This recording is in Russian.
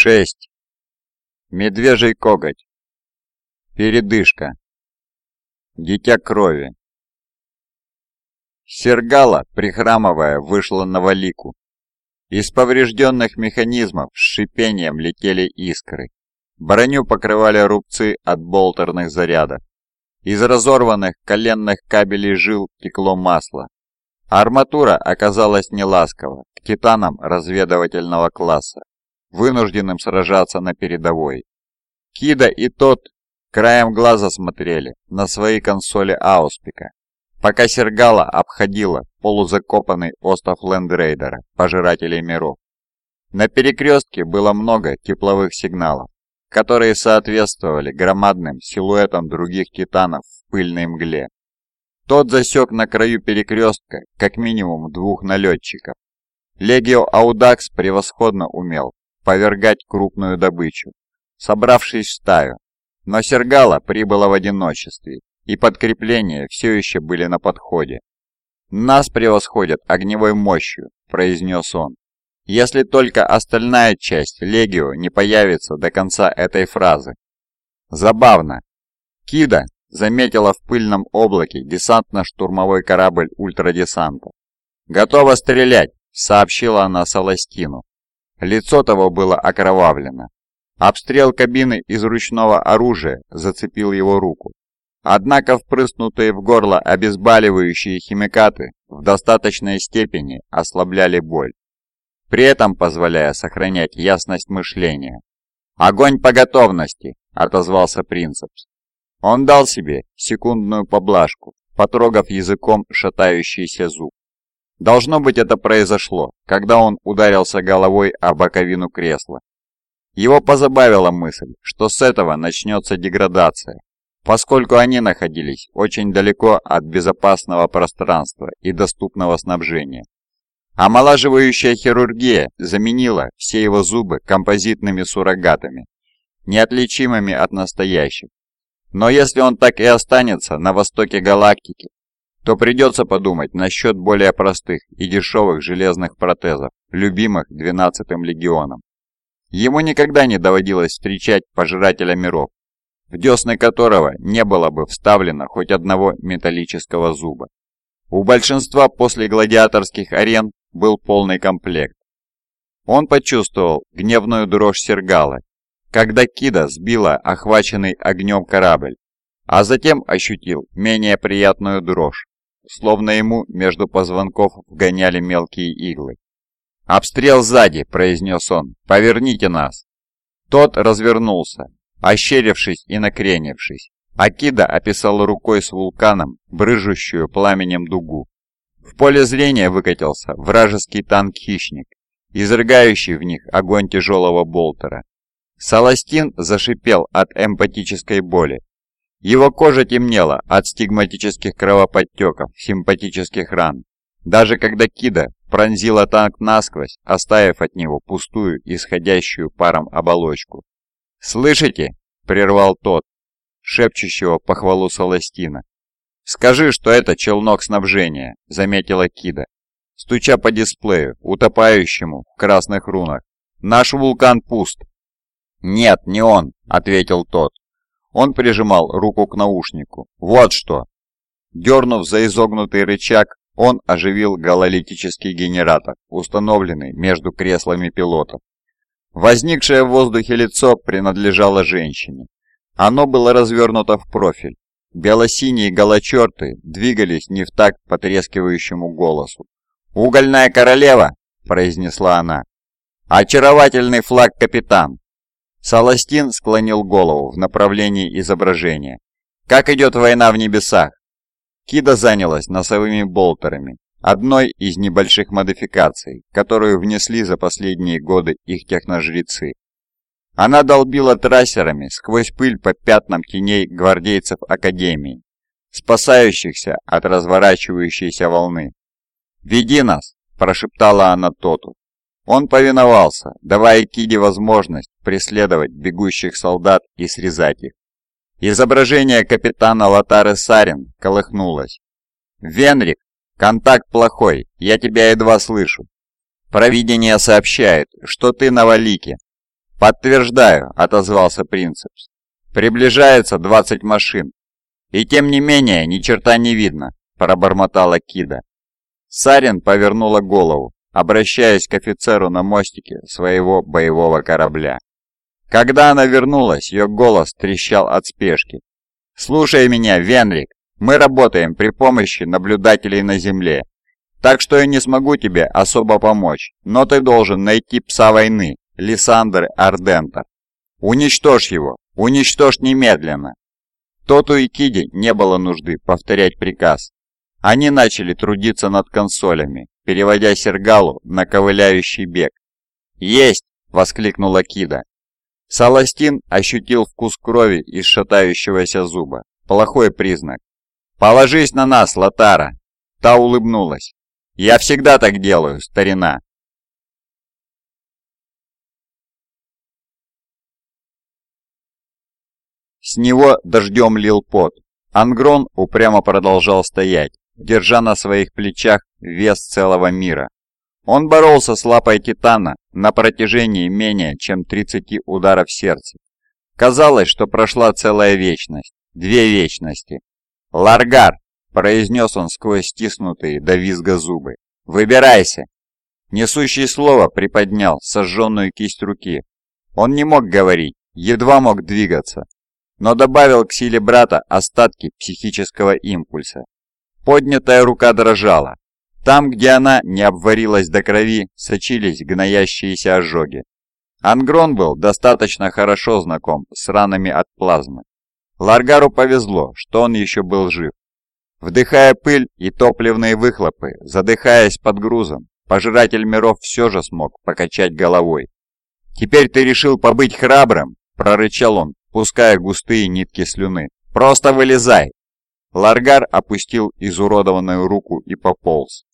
Шесть. Медвежий коготь. Передышка. Дитя крови. Сергала, прихрамывая, вышла на валику. Из поврежденных механизмов с шипением летели искры. Броню покрывали рубцы от болтерных зарядов. Из разорванных коленных кабелей жил текло масло. Арматура оказалась неласкова к титанам разведывательного класса вынужденным сражаться на передовой. Кида и тот краем глаза смотрели на свои консоли Ауспика, пока Сергала обходила полузакопанный остров Лендрейдера, пожирателей миров. На перекрестке было много тепловых сигналов, которые соответствовали громадным силуэтам других титанов в пыльной мгле. Тот засек на краю перекрестка как минимум двух налетчиков. Легио Аудакс превосходно умел повергать крупную добычу, собравшись в стаю. Но Сергала прибыла в одиночестве, и подкрепления все еще были на подходе. «Нас превосходят огневой мощью», – произнес он. «Если только остальная часть Легио не появится до конца этой фразы». Забавно. Кида заметила в пыльном облаке десантно-штурмовой корабль ультрадесанта. «Готова стрелять», – сообщила она Саластину. Лицо того было окровавлено. Обстрел кабины из ручного оружия зацепил его руку. Однако впрыснутые в горло обезболивающие химикаты в достаточной степени ослабляли боль, при этом позволяя сохранять ясность мышления. «Огонь по готовности!» – отозвался Принцепс. Он дал себе секундную поблажку, потрогав языком шатающийся зуб. Должно быть, это произошло, когда он ударился головой о боковину кресла. Его позабавила мысль, что с этого начнется деградация, поскольку они находились очень далеко от безопасного пространства и доступного снабжения. Омолаживающая хирургия заменила все его зубы композитными суррогатами, неотличимыми от настоящих. Но если он так и останется на востоке галактики, то придется подумать насчет более простых и дешевых железных протезов, любимых 12-м легионом. Ему никогда не доводилось встречать пожирателя миров, в десны которого не было бы вставлено хоть одного металлического зуба. У большинства после гладиаторских арен был полный комплект. Он почувствовал гневную дрожь Сергала, когда Кида сбила охваченный огнем корабль, а затем ощутил менее приятную дрожь, словно ему между позвонков вгоняли мелкие иглы. «Обстрел сзади!» – произнес он. «Поверните нас!» Тот развернулся, ощерившись и накренившись. Акида описал рукой с вулканом брыжущую пламенем дугу. В поле зрения выкатился вражеский танк-хищник, изрыгающий в них огонь тяжелого болтера. Саластин зашипел от эмпатической боли, его кожа темнела от стигматических кровоподтеков, симпатических ран. Даже когда Кида пронзила танк насквозь, оставив от него пустую, исходящую паром оболочку. «Слышите?» – прервал тот, шепчущего похвалу Саластина. «Скажи, что это челнок снабжения», – заметила Кида, стуча по дисплею, утопающему в красных рунах. «Наш вулкан пуст». «Нет, не он», – ответил тот. Он прижимал руку к наушнику. «Вот что!» Дернув за изогнутый рычаг, он оживил гололитический генератор, установленный между креслами пилотов. Возникшее в воздухе лицо принадлежало женщине. Оно было развернуто в профиль. Белосиние голочерты двигались не в такт потрескивающему голосу. «Угольная королева!» – произнесла она. «Очаровательный флаг капитан! Саластин склонил голову в направлении изображения. «Как идет война в небесах?» Кида занялась носовыми болтерами, одной из небольших модификаций, которую внесли за последние годы их техножрецы. Она долбила трассерами сквозь пыль по пятнам теней гвардейцев Академии, спасающихся от разворачивающейся волны. «Веди нас!» – прошептала она Тоту. Он повиновался, давая Киде возможность преследовать бегущих солдат и срезать их. Изображение капитана Латары Сарин колыхнулось. «Венрик, контакт плохой, я тебя едва слышу. Провидение сообщает, что ты на Валике. «Подтверждаю», — отозвался Принцепс. «Приближается 20 машин. И тем не менее, ни черта не видно», — пробормотала Кида. Сарин повернула голову, обращаясь к офицеру на мостике своего боевого корабля. Когда она вернулась, ее голос трещал от спешки. «Слушай меня, Венрик, мы работаем при помощи наблюдателей на Земле, так что я не смогу тебе особо помочь, но ты должен найти пса войны, Лиссандр Ардентер. Уничтожь его, уничтожь немедленно. Тоту и Киде не было нужды повторять приказ. Они начали трудиться над консолями, переводя Сергалу на ковыляющий бег. «Есть!» — воскликнула Кида. Саластин ощутил вкус крови из шатающегося зуба. Плохой признак. «Положись на нас, Латара!» Та улыбнулась. «Я всегда так делаю, старина!» С него дождем лил пот. Ангрон упрямо продолжал стоять, держа на своих плечах вес целого мира. Он боролся с лапой Титана на протяжении менее чем 30 ударов сердца. Казалось, что прошла целая вечность, две вечности. «Ларгар!» – произнес он сквозь стиснутые до визга зубы. «Выбирайся!» Несущий слово приподнял сожженную кисть руки. Он не мог говорить, едва мог двигаться, но добавил к силе брата остатки психического импульса. Поднятая рука дрожала. Там, где она не обварилась до крови, сочились гноящиеся ожоги. Ангрон был достаточно хорошо знаком с ранами от плазмы. Ларгару повезло, что он еще был жив. Вдыхая пыль и топливные выхлопы, задыхаясь под грузом, пожиратель миров все же смог покачать головой. «Теперь ты решил побыть храбрым?» – прорычал он, пуская густые нитки слюны. «Просто вылезай!» Ларгар опустил изуродованную руку и пополз.